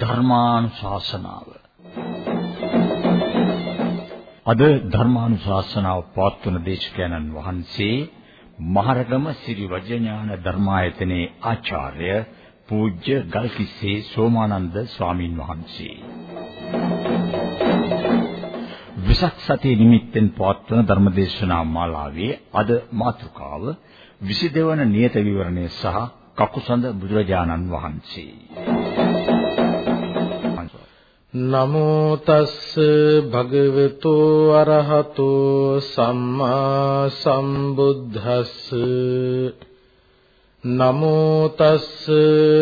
ධර්මානුශාසනාව. අද ධර්මානුශාසනාව පවත්වන දේශකයන්න් වහන්සේ මහරගම සිරි වජ්‍රඥාන ධර්මායතනයේ ආචාර්ය පූජ්‍ය ගල්කිස්සේ සෝමානන්ද ස්වාමින් වහන්සේ. විසක් සතිය නිමිත්තෙන් පවත්වන ධර්මදේශනා මාලාවේ අද මාතෘකාව 22 වන නියත විවරණය සහ කකුසඳ බුදුරජාණන් වහන්සේ. නමෝ තස්ස භගවතු අරහතෝ සම්මා සම්බුද්දස්ස. නමෝ තස්ස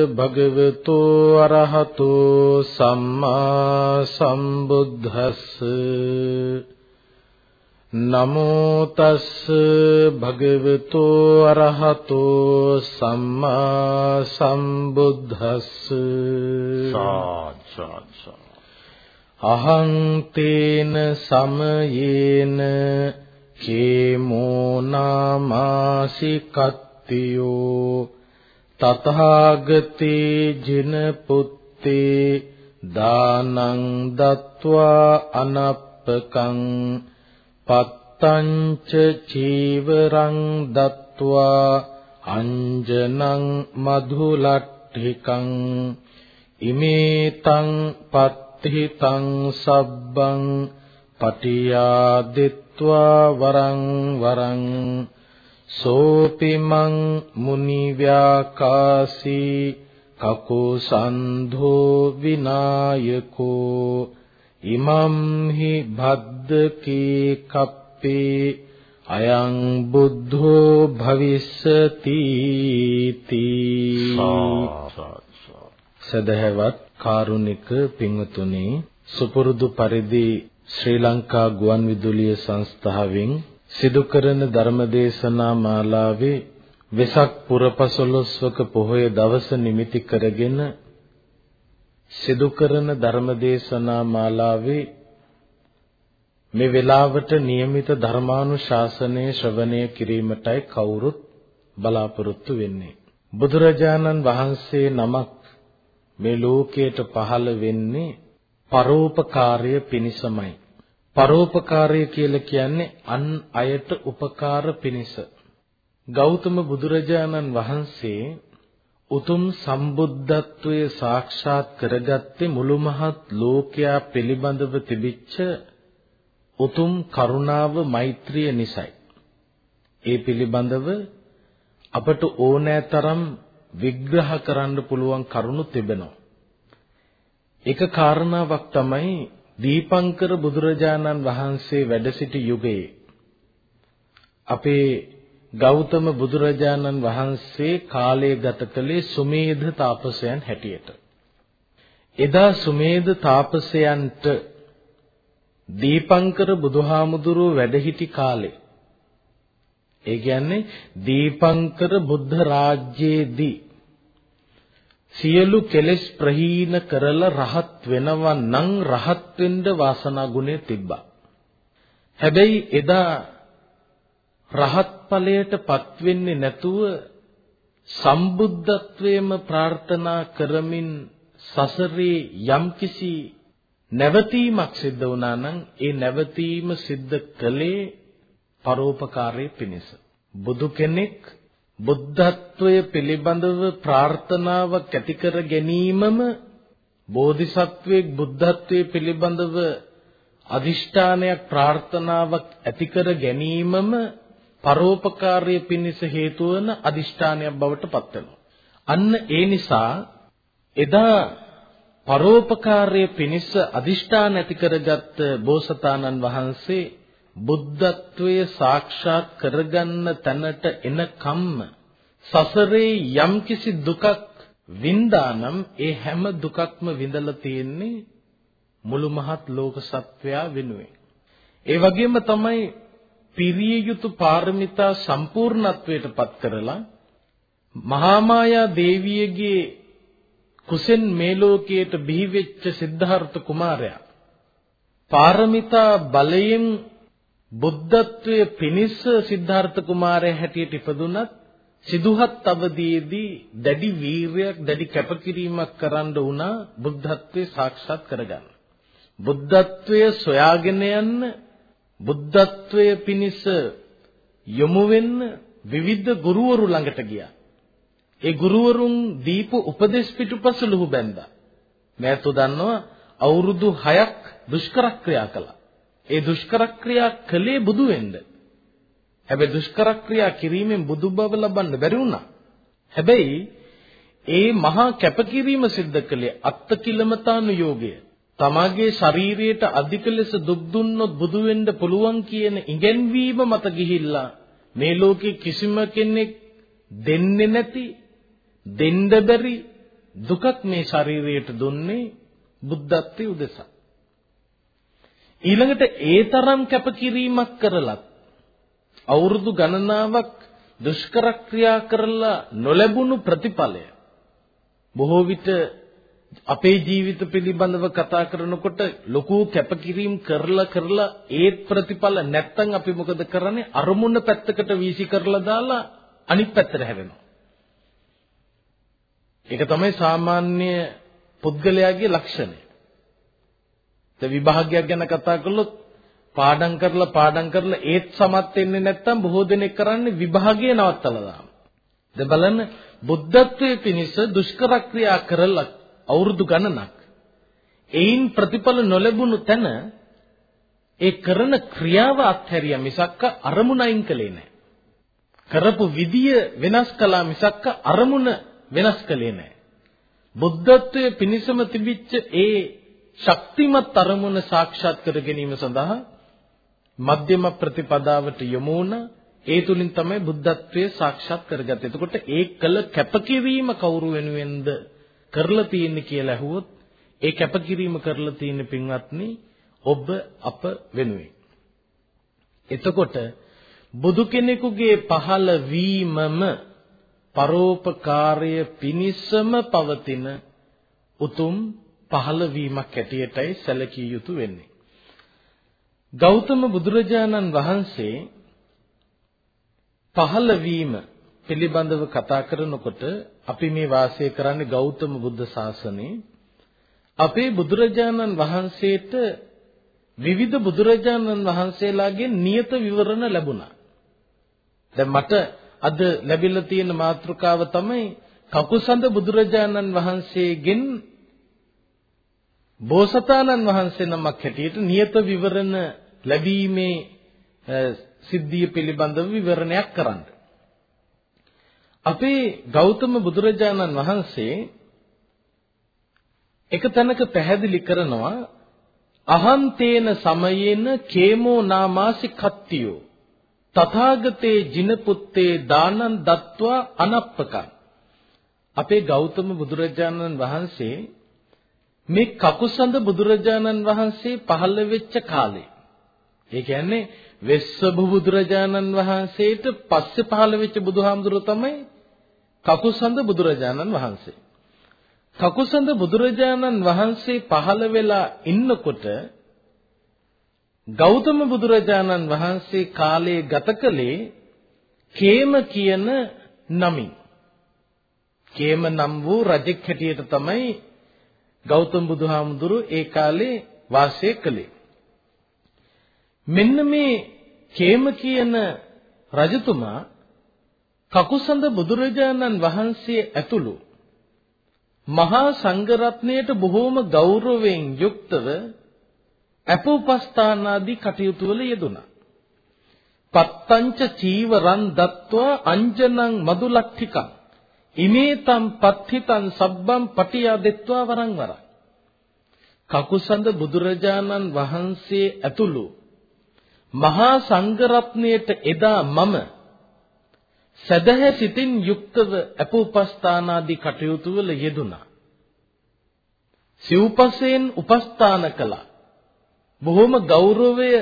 භගවතු අරහතෝ සම්මා සම්බුද්දස්ස. නමෝ තස්ස භගවතු අරහතෝ සම්මා සම්බුද්දස්ස. සාත් සාත් අහං තේන සමයේන කේමෝ නාමාසි කත්තියෝ තථාගතේ ජින පුත්තේ දානං දත්වා අනප්පකං පත්තංච චීවරං දත්වා අංජනං මధుලට්ඨිකං ඉමේතං පත් තිතං සබ්බං පටියාදිත්වා වරං වරං සෝපිමං මුනි ව්‍යාකාසී කකුසන්ධෝ විනායකෝ ඉමම් හි භද්දකී කප්පේ අයං බුද්ධෝ භවිස්සති තී. සදහවත් කාරුණික පින්වතුනි සුපුරුදු පරිදි ශ්‍රී ලංකා ගුවන්විදුලිය සංස්ථාවෙන් සිදු කරන ධර්මදේශනා මාලාවේ වෙසක් පුරපසළොස්වක පොහොය දවස නිමිති කරගෙන සිදු කරන ධර්මදේශනා මාලාවේ මේ වෙලාවට નિયમિત ධර්මානුශාසනය ශ්‍රවණය කිරීමටයි කවුරුත් බලාපොරොත්තු වෙන්නේ බුදුරජාණන් වහන්සේ නමක් මේ ලෝකයට පහළ වෙන්නේ පරෝපකාරය පිණිසමයි. පරෝපකාරය කියලා කියන්නේ අන් අයට උපකාර පිණිස. ගෞතම බුදුරජාණන් වහන්සේ උතුම් සම්බුද්ධත්වයේ සාක්ෂාත් කරගත්තේ මුළු මහත් ලෝකයා පිළිබඳව තිබිච්ච උතුම් කරුණාව මෛත්‍රිය නිසයි. ඒ පිළිබඳව අපට ඕනෑතරම් විග්‍රහ කරන්න පුළුවන් කරුණු තිබෙනවා. එක කාරණාවක් තමයි දීපංකර බුදුරජාණන් වහන්සේ වැඩ සිටි යුගයේ අපේ ගෞතම බුදුරජාණන් වහන්සේ කාලය ගත කළේ සුමේධ තාපසයන් හැටියට. එදා සුමේධ තාපසයන්ට දීපංකර බුදුහාමුදුරුව වැඩ සිටි කාලේ ඒ කියන්නේ දීපංකර බුද්ධ රාජ්‍යයේදී සියලු කෙලෙස් ප්‍රහීන කරලා රහත් වෙනවා නම් රහත් වෙන්න වාසනා ගුණය තිබ්බා. හැබැයි එදා රහත් ඵලයටපත් වෙන්නේ නැතුව සම්බුද්ධත්වයේම ප්‍රාර්ථනා කරමින් සසරේ යම්කිසි නැවතීමක් සිද්ධ වුණා නම් ඒ නැවතීම සිද්ධ කළේ පරෝපකාරයේ පිණිස. බුදු කෙනෙක් බුද්ධත්වය පිළිබඳව ප්‍රාර්ථනාවක් ඇති කර ගැනීමම බෝධිසත්වයේ බුද්ධත්වයේ පිළිබඳව අදිෂ්ඨානයක් ප්‍රාර්ථනාවක් ඇති කර ගැනීමම පරෝපකාරයේ පිණිස හේතු වන අදිෂ්ඨානයක් බවට පත් අන්න ඒ නිසා එදා පරෝපකාරයේ පිණිස අදිෂ්ඨාන ඇති කරගත් බෝසතාණන් වහන්සේ බුද්ධත්වයේ සාක්ෂාත් කරගන්න තැනට එනකම්ම සසරේ යම්කිසි දුකක් වින්දානම් ඒ හැම දුකක්ම විඳලා තියෙන්නේ මුළු මහත් ලෝක සත්වයා වෙනුවෙන්. ඒ වගේම තමයි පිරිය යුතු පාරමිතා සම්පූර්ණත්වයට පත් කරලා මහා මායා දේවියගේ කුසෙන් මේ ලෝකයට බිහි වෙච්ච සිද්ධාර්ථ කුමාරයා පාරමිතා බලයෙන් බුද්ධත්වයේ පිනිස්ස සිද්ධාර්ථ කුමාරයා හැටියට ඉපදුනත් සිදුහත් අවදීදී දැඩි වීරයක් දැඩි කැපකිරීමක් කරන්න වුණා බුද්ධත්වයේ සාක්ෂාත් කරගන්න. බුද්ධත්වයේ සොයාගෙන යන්න බුද්ධත්වයේ පිණිස යොමු වෙන්න විවිධ ගුරුවරු ළඟට ගියා. ඒ ගුරුවරුන් දීපු උපදේශ පිටුපස ලුහු බැඳා. මෑතෝ දන්නවා අවුරුදු 6ක් දුෂ්කර ක්‍රියා කළා. ඒ දුෂ්කර ක්‍රියා කළේ බුදු වෙන්න. හැබැයි දුෂ්කර ක්‍රියා කිරීමෙන් බුදු බව ලබන්න බැරි වුණා. හැබැයි ඒ මහා කැපකිරීම සිද්ධ කළේ අත්තිකිලමතානු යෝගය. තමාගේ ශරීරයට අධික ලෙස දුක් දුන්නොත් බුදු වෙන්න පුළුවන් කියන ඉගැන්වීම මත ගිහිල්ලා මේ ලෝකේ කිසිම කෙනෙක් දෙන්නේ නැති දෙන්න බැරි දුකක් මේ ශරීරයට දුන්නේ බුද්ධත්වයේ උදෙසා. ඊළඟට ඒ තරම් කැපකිරීමක් කරලත් අවුරුදු ගණනාවක් දුෂ්කර ක්‍රියා කරලා නොලැබුණු ප්‍රතිඵලය බොහෝ විට අපේ ජීවිත පිළිබඳව කතා කරනකොට ලොකු කැපකිරීම කරලා කරලා ඒත් ප්‍රතිඵල නැත්තම් අපි මොකද කරන්නේ අරමුණ පැත්තකට වීසි කරලා දාලා අනිත් පැත්තට හැරෙනවා. ඒක තමයි සාමාන්‍ය පුද්ගලයාගේ ලක්ෂණය. දැන් විභාගයක් ගැන කතා කළොත් පාඩම් කරලා පාඩම් කරලා ඒත් සමත් වෙන්නේ නැත්නම් බොහෝ දෙනෙක් කරන්නේ විභාගය නවත්තලා දානවා. දැන් බලන්න බුද්ධත්වයේ පිණිස දුෂ්කර ක්‍රියා කරලා අවුරුදු ගණනක් එයින් ප්‍රතිඵල නොලැබුණු තැන ඒ කරන ක්‍රියාව අත්හැරියා මිසක්ක අරමුණ අයින් කළේ නැහැ. කරපු විදිය වෙනස් කළා මිසක්ක අරමුණ වෙනස් කළේ නැහැ. බුද්ධත්වයේ පිණිසම තිබිච්ච ඒ ශක්තිමත් අරමුණ සාක්ෂාත් කර ගැනීම සඳහා මධ්‍යම ප්‍රතිපදාවට යොමු වුණ ඒ තුලින් තමයි බුද්ධත්වයේ සාක්ෂාත් කරගත්තේ. එතකොට ඒ කළ කැපකිරීම කවුරු වෙනුවෙන්ද කරලා තියෙන්නේ කියලා ඇහුවොත් ඒ කැපකිරීම කරලා තියෙන පින්වත්නි ඔබ අප වෙනුවෙන්. එතකොට බුදු කෙනෙකුගේ පහළ වීමම පරෝපකාරය පිනිසම පවතින උතුම් පහළ වීමක් ඇටියටයි සැලකිය යුතු වෙන්නේ. ගෞතම බුදුරජාණන් වහන්සේ පහළ වීම පිළිබඳව කතා කරනකොට අපි මේ වාසය කරන්නේ ගෞතම බුද්ධ ශාසනයේ අපේ බුදුරජාණන් වහන්සේට විවිධ බුදුරජාණන් වහන්සේලාගේ නියත විවරණ ලැබුණා. දැන් මට අද ලැබිලා තියෙන මාතෘකාව තමයි කකුසඳ බුදුරජාණන් වහන්සේගෙන් බෝසතාණන් වහන්සේ නමක් හැටියට නියත විවරණ ලැබීමේ සිද්ධිය පිළිබඳව විවරණයක් කරන්න. අපේ ගෞතම බුදුරජාණන් වහන්සේ එක තැනක පැහැදිලි කරනවා අහන්තේන සමයේන කේමෝ නාමාසි කත්තියෝ තථාගතේ ජිනපුත්තේ දානං දත්වා අනප්පකං අපේ ගෞතම බුදුරජාණන් වහන්සේ මේ කකුසඳ බුදුරජාණන් වහන්සේ පහළ වෙච්ච කාලේ ඒ කියන්නේ වෙස්සබු බුදුරජාණන් වහන්සේට පස්සේ පහළ වෙච්ච බුදුහාමුදුරුවෝ තමයි කකුසඳ බුදුරජාණන් වහන්සේ. කකුසඳ බුදුරජාණන් වහන්සේ පහළ වෙලා ඉන්නකොට ගෞතම බුදුරජාණන් වහන්සේ කාලයේ ගත කළේ කේම කියන නමින්. කේම නම් වූ රජෙක් හැටියට තමයි ගෞතම බුදුහාමුදුරු ඒ කාලේ වාසය කළේ. මෙන්න මේ කේම කියන රජතුමා කකුසඳ බුදුරජාණන් වහන්සේ ඇතුළු මහා සංඝරත්නයට බොහෝම ගෞරවයෙන් යුක්තව අපෝපස්ථානාදී කටයුතු වල යෙදුණා. පත්තංච චීවරං දත්වා අංජනං මදුලක්ඛිකං ඉමේතම් පත්ථිතං සබ්බම් පටියා දෙත්වා වරං වරං කකුසඳ බුදුරජාණන් වහන්සේ ඇතුළු මහා සංඝරත්නයට එදා මම සදහැ සිතින් යුක්තව අපෝපස්ථානාදී කටයුතු වල යෙදුණා. සිව්පසෙන් උපස්ථාන කළා. බොහොම ගෞරවය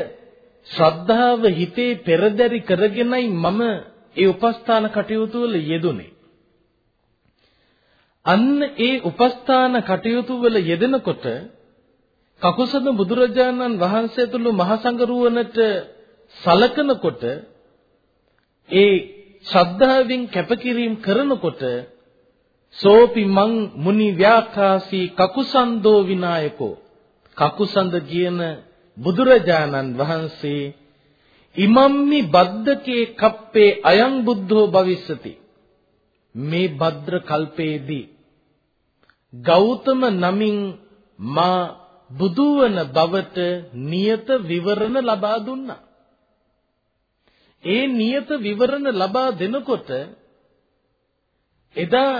ශ්‍රද්ධාව හිතේ පෙරදරි කරගෙනයි මම ඒ උපස්ථාන කටයුතු වල යෙදුනේ. අන්න ඒ උපස්ථාන කටයුතු වල යෙදෙනකොට කකුසඳ බුදුරජාණන් වහන්සේ තුළු මහ සංගරුවනට සලකනකොට ඒ ශ්‍රද්ධාවෙන් කැපකිරීම කරනකොට සෝපි මං මුනි ව්‍යාකාසී කකුසන්දෝ විනායකෝ. කකුසඳ කියන බුදුරජාණන් වහන්සේ ඉමම්මි බද්දකේ කප්පේ අයං බුද්ධෝ භවිස්සති. මේ භද්‍ර කල්පේදී ගෞතම නමින් මා බුදු වන බවට නියත විවරණ ලබා දුන්නා. ඒ නියත විවරණ ලබා දෙනකොට එදා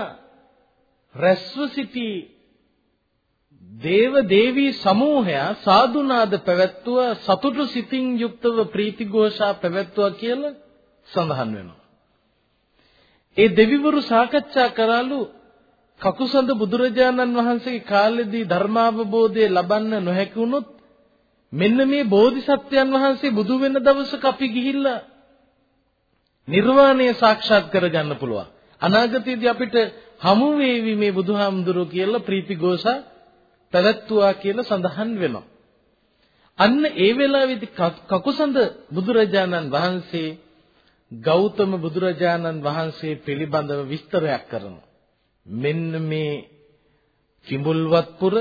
රැස්ව සිටි දේව දේවී සමූහයා සාදුනාද පැවැත්වුවා සතුටු සිතින් යුක්තව ප්‍රීතිഘോഷා පැවැත්වුවා කියලා සඳහන් වෙනවා. ඒ දෙවිවරු සාකච්ඡා කරාලු කකුසඳ බුදුරජාණන් වහන්සේගේ කාලෙදී ධර්මාවබෝධය ලබන්න නොහැකි වුණොත් මෙන්න මේ බෝධිසත්වයන් වහන්සේ බුදු වෙන දවසක අපි ගිහිල්ලා නිර්වාණය සාක්ෂාත් කරගන්න පුළුවන්. අනාගතයේදී අපිට හමු වේවි මේ බුදුහාමුදුරුවෝ කියලා ප්‍රීතිഘോഷා පැවැත්තුවා කියලා සඳහන් වෙනවා. අන්න ඒ වෙලාවේදී කකුසඳ බුදුරජාණන් වහන්සේ ගෞතම බුදුරජාණන් වහන්සේ පිළිබඳව විස්තරයක් කරනවා. මෙන්න මේ කිඹුල්වත්පුර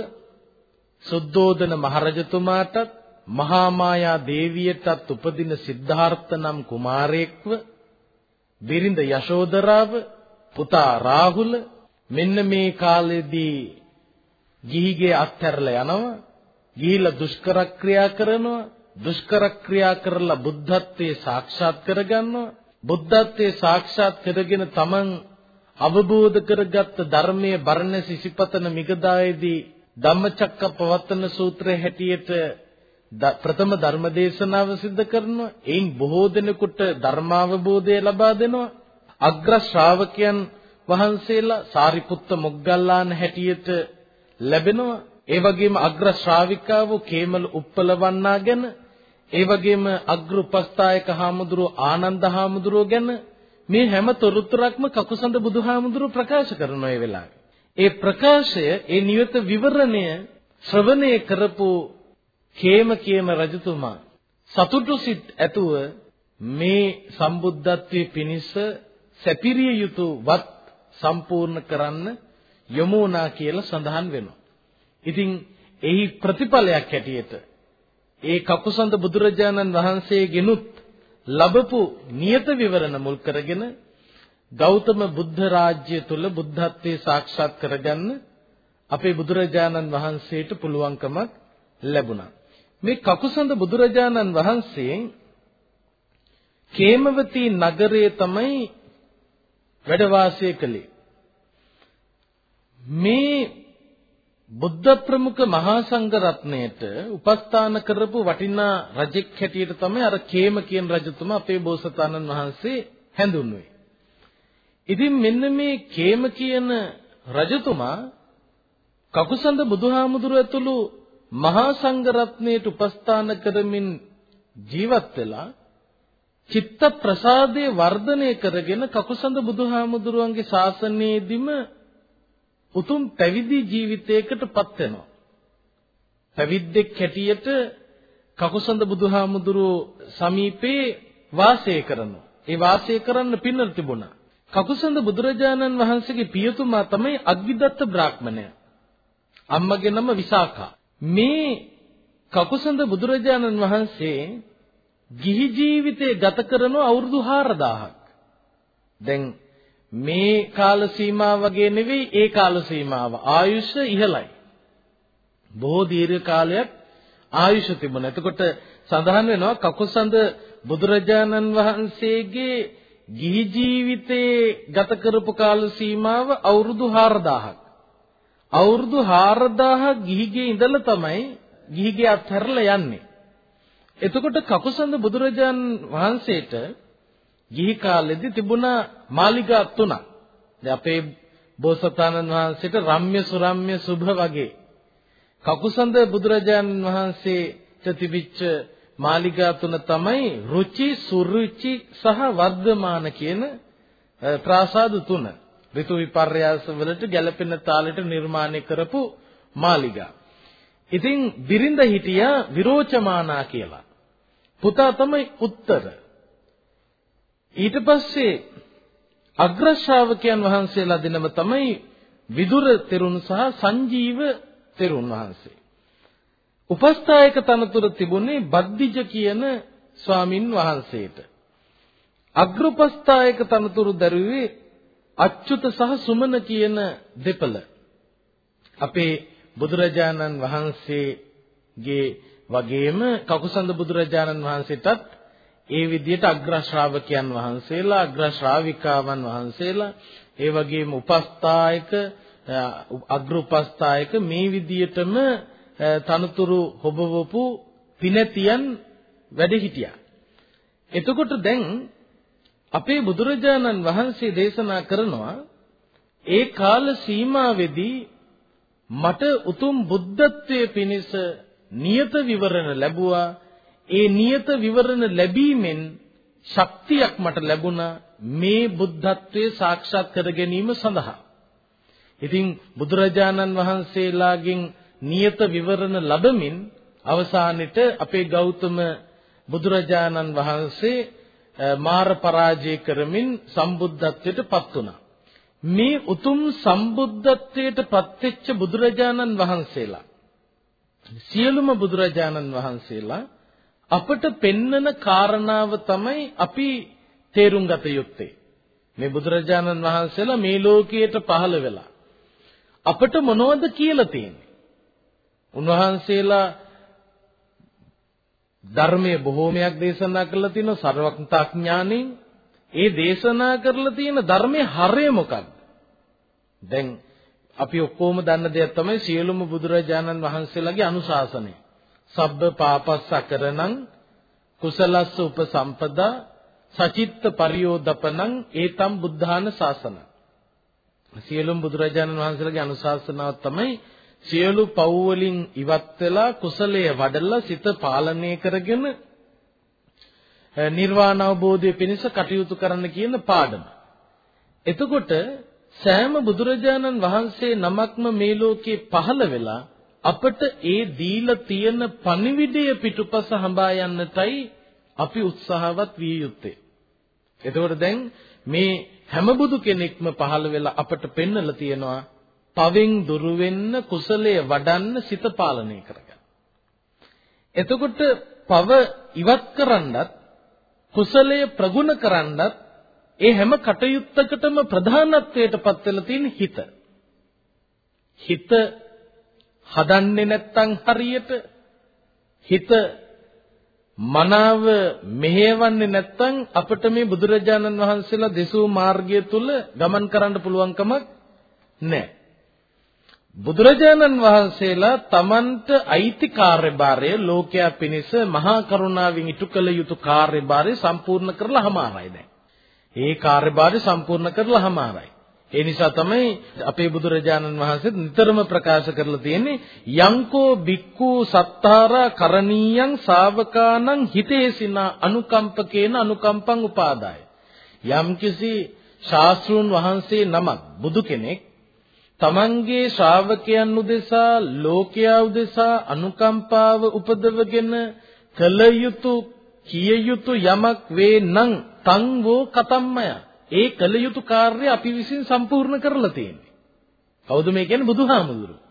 සුද්ධෝදන මහරජතුමාටත් මහා මායා දේවියටත් උපදින සිද්ධාර්ථ නම් කුමාරයෙක්ව බිරිඳ යශෝදරාව පුතා රාහුල මෙන්න මේ කාලෙදී ගිහිගේ අත්හැරලා යනවා ගිහිලා දුෂ්කර ක්‍රියා කරනවා දුෂ්කර ක්‍රියා කරලා බුද්ධත්වයේ සාක්ෂාත් කරගන්නවා. බුද්ධත්වයේ සාක්ෂාත් කරගෙන තමන් අවබෝධ කරගත් ධර්මයේ බර්ණස සිසිපතන මිගදායේදී ධම්මචක්කපවත්තන සූත්‍රයේ හැටියට ප්‍රථම ධර්ම දේශනාව සිද්ධ කරනවා. එයින් බොහෝ දෙනෙකුට ධර්මාවබෝධය ලබා දෙනවා. අග්‍ර ශ්‍රාවකයන් වහන්සේලා සාරිපුත්ත මොග්ගල්ලාන හැටියට ලැබෙනවා. ඒ වගේම අග්‍ර ශ්‍රාවිකාව කේමල උප්පලවන්නා ගැන ඒ වගේම අග්‍ර උපස්ථායක හාමුදුරුව ආනන්ද හාමුදුරුව ගැන මේ හැම තොරතුරක්ම කකුසඳ බුදුහාමුදුරුව ප්‍රකාශ කරන ඒ වෙලාවේ. ඒ ප්‍රකාශය ඒ නියත විවරණය ශ්‍රවණය කරපු කේම කියන රජතුමා සතුටු සිත් ඇතුව මේ සම්බුද්ධත්වයේ පිණිස සැපිරිය යුතු වත් සම්පූර්ණ කරන්න යොමු වුණා කියලා සඳහන් වෙනවා. ඉතින් එහි ප්‍රතිඵලයක් හැටියට ඒ කකුසඳ බුදුරජාණන් වහන්සේගෙනුත් ලැබපු නියත විවරණ මුල් කරගෙන ගෞතම බුද්ධ රාජ්‍ය තුල බුද්ධත්වයේ සාක්ෂාත් කරගන්න අපේ බුදුරජාණන් වහන්සේට පුළුවන්කමක් ලැබුණා. මේ කකුසඳ බුදුරජාණන් වහන්සේ කේමවතී නගරයේ තමයි වැඩ වාසය කළේ. මේ බුද්ධ ප්‍රමුඛ මහා සංඝ රත්නයට උපස්ථාන කරපු වටිනා රජෙක් හැටියට තමයි අර කේම කියන රජතුමා අපේ බෝසතාණන් වහන්සේ හැඳුන්වුවේ. ඉතින් මෙන්න මේ කේම කියන රජතුමා කකුසඳ බුදුහාමුදුරුව ඇතුළු මහා සංඝ රත්නයට උපස්ථාන කරමින් ජීවත් වෙලා චිත්ත ප්‍රසාදේ වර්ධනය කරගෙන කකුසඳ බුදුහාමුදුරුවන්ගේ ශාසනයේදීම උතුම් පැවිදි ජීවිතයකටපත් වෙනවා. පැවිද්දෙක් හැටියට කකුසඳ බුදුහාමුදුරුව සමීපේ වාසය කරනවා. ඒ වාසය කරන්න පින්නර තිබුණා. කකුසඳ බුදුරජාණන් වහන්සේගේ පියතුමා තමයි අග්ගිදත්ත බ්‍රාහ්මණය. අම්මගේ නම විසාකා. මේ කකුසඳ බුදුරජාණන් වහන්සේ ගිහි ජීවිතේ ගත කරන අවුරුදු 4000ක්. දැන් මේ කාල සීමාව වගේ නෙවෙයි ඒ කාල සීමාව. ආයුෂ ඉහළයි. බොහෝ දීර්ඝ කාලයක් ආයුෂ තිබුණා. එතකොට සඳහන් වෙනවා කකුසඳ බුදුරජාණන් වහන්සේගේ ගිහි ජීවිතේ ගත කරපු කාල සීමාව අවුරුදු 4000ක්. අවුරුදු 4000 ගිහිගේ ඉඳලා තමයි ගිහිගේ අත්හැරලා යන්නේ. එතකොට කකුසඳ බුදුරජාන් වහන්සේට ගිහි කාලෙදි තිබුණා මාලිගා තුනක්. දැන් අපේ බෝසතාණන් වහන්සේට රම්‍ය සුරම්‍ය සුභ වගේ කකුසඳ බුදුරජාණන් වහන්සේට තිබිච්ච මාලිගා තුන තමයි රුචි සුරුචි සහ වර්ධමාන කියන ප්‍රාසාද තුන. ඍතු විපර්යාස වලට ගැළපෙන තාලෙට නිර්මාණය කරපු මාලිගා. ඉතින් බිරිඳ හිටියා විරෝචමානා කියලා. පුතා තමයි උත්තර. ඊට පස්සේ අග්‍ර ශ්‍රාවකයන් වහන්සේලා දෙනම තමයි විදුර තෙරුන් සහ සංජීව තෙරුන් වහන්සේ. උපස්ථායක තනතුර තිබුණේ බද්දිජ කියන ස්වාමින් වහන්සේට. අග්‍රපස්ථායක තනතුරු දරුවේ අච්‍යුත සහ සුමන කියන දෙපළ. අපේ බුදුරජාණන් වහන්සේගේ වගේම කකුසඳ බුදුරජාණන් වහන්සේටත් ඒ විදිහට අග්‍ර ශ්‍රාවකයන් වහන්සේලා අග්‍ර ශ්‍රාවිකාවන් වහන්සේලා ඒ වගේම උපස්ථායක අග්‍ර උපස්ථායක මේ විදිහටම තනතුරු හොබවපු පිනතියන් වැඩ හිටියා. එතකොට දැන් අපේ බුදුරජාණන් වහන්සේ දේශනා කරනවා ඒ කාල සීමාවේදී මට උතුම් බුද්ධත්වයේ පිණිස නියත විවරණ ලැබුවා ඒ නියත විවරණ ලැබීමෙන් ශක්තියක් මට ලැබුණා මේ බුද්ධත්වයේ සාක්ෂාත් කර ගැනීම සඳහා. ඉතින් බුදුරජාණන් වහන්සේලාගෙන් නියත විවරණ ලැබමින් අවසානෙට අපේ ගෞතම බුදුරජාණන් වහන්සේ මාර පරාජය කරමින් සම්බුද්ධත්වයට පත් වුණා. මේ උතුම් සම්බුද්ධත්වයට පත්වෙච්ච බුදුරජාණන් වහන්සේලා සියලුම බුදුරජාණන් වහන්සේලා අපට පෙන්නන කාරණාව තමයි අපි තේරුම් ගත යුත්තේ. මේ බුදුරජාණන් වහන්සේලා මේ ලෝකයට පහළ වෙලා අපට මොනවද කියලා තියෙන්නේ? උන්වහන්සේලා ධර්මයේ බොහෝමයක් දේශනා කරලා තිනවා සර්වඥතා ඥාණයෙන්. ඒ දේශනා කරලා තියෙන ධර්මයේ හරය මොකක්ද? දැන් අපි ඔක්කොම දන්න දෙයක් තමයි සියලුම බුදුරජාණන් වහන්සේලාගේ අනුශාසනය. සබ්බ පාපස්සකරණං කුසලස්ස උපසම්පදා සචිත්ත පරියෝදපනං ඒතම් බුද්ධාන ශාසන. සියලුම බුදුරජාණන් වහන්සේලාගේ අනුශාසනාව තමයි සියලු පව් වලින් ඉවත් වෙලා කුසලයේ වඩලා සිත පාලනය කරගෙන නිර්වාණ අවබෝධය පිණිස කටයුතු කරන්න කියන පාඩම. එතකොට සෑම බුදුරජාණන් වහන්සේ නමක්ම මේ ලෝකේ පහළ වෙලා අපට ඒ දීලා තියෙන පණිවිඩය පිටුපස හඹා යන්නටයි අපි උත්සාහවත් විය යුත්තේ. එතකොට දැන් මේ හැම බුදු කෙනෙක්ම පහළ වෙලා අපට පෙන්වලා තියෙනවා පවෙන් දුරු වෙන්න කුසලයේ වඩන්න සිත පාලනය කරගන්න. එතකොට පව ඉවත් කරන්නත් කුසලයේ ප්‍රගුණ කරන්නත් ඒ හැම කටයුත්තකටම ප්‍රධානත්වයට පත් වෙලා තියෙන හිත. හිත හදන්නේ නැත්තම් හරියට හිත මනාව මෙහෙවන්නේ නැත්තම් අපිට මේ බුදුරජාණන් වහන්සේලා දෙසූ මාර්ගය තුල ගමන් කරන්න පුළුවන් කමක් නැහැ. බුදුරජාණන් වහන්සේලා තමන්ට අයිති කාර්යභාරය ලෝකයා පිණිස මහා කරුණාවෙන් ඉටු කළ යුතු කාර්යභාරය සම්පූර්ණ කරලා හමාරයි දැන්. ඒ කාර්යභාරය සම්පූර්ණ කරලා හමාරයි. ඒ නිසා තමයි අපේ බුදුරජාණන් වහන්සේ නිතරම ප්‍රකාශ කරලා තියෙන්නේ යංකෝ බික්කු සත්තාරා කරණීයං ශාවකානං හිතේසිනා අනුකම්පකේන අනුකම්පං උපාදාය. යම්කිසි ශාස්ත්‍රුන් වහන්සේ නමක් බුදු කෙනෙක් තමන්ගේ ශ්‍රාවකයන් උදෙසා ලෝකයා උදෙසා අනුකම්පාව උපදවගෙන කල යුතු කිය යුතු යමක් වේ නම් තං වෝ කතම්මය ඒ කල යුතු කාර්යය අපි විසින් සම්පූර්ණ කරලා තියෙන්නේ. කවුද මේ කියන්නේ? බුදුහාමුදුරුවෝ.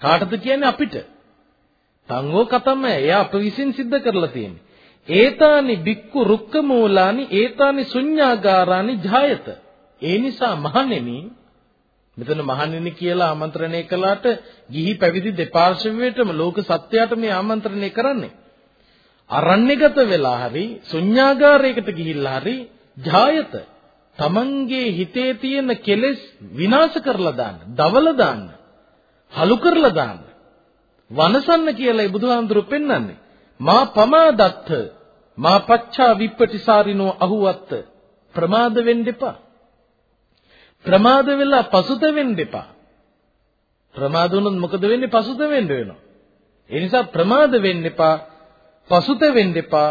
කාටද කියන්නේ අපිට? තං වෝ කතම්මය එයා අප විසින් සිද්ධ කරලා තියෙන්නේ. ඒතානි බික්කු රුක්ක මූලානි ඒතානි ශුඤ්ඤාගාරානි ජායත. ඒ නිසා මහණෙනි මෙතන මහණෙනි කියලා ආමන්ත්‍රණය කළාට ගිහි පැවිදි දෙපාර්ශ්වයටම ලෝක සත්‍යයට මේ ආමන්ත්‍රණය කරන්නේ. අරණ්‍යගත වෙලා හරි ශුන්‍යාගාරයකට ගිහිල්ලා හරි ජායත. තමන්ගේ හිතේ තියෙන කෙලෙස් විනාශ කරලා දාන්න, දවල දාන්න, හලු කරලා දාන්න. වනසන්න කියලායි බුදුහාමුදුරු පෙන්වන්නේ. මා පමාදත්ත මා පච්චා විප්පටිසාරිනෝ අහුවත්ත ප්‍රමාද වෙන්න එපා. ප්‍රමාද වෙලා පසුතැවෙන්න එපා. ප්‍රමාද වුණොත් මොකද වෙන්නේ? පසුතැවෙන්න වෙනවා. ඒ නිසා ප්‍රමාද වෙන්න එපා. පසුතැවෙන්න එපා.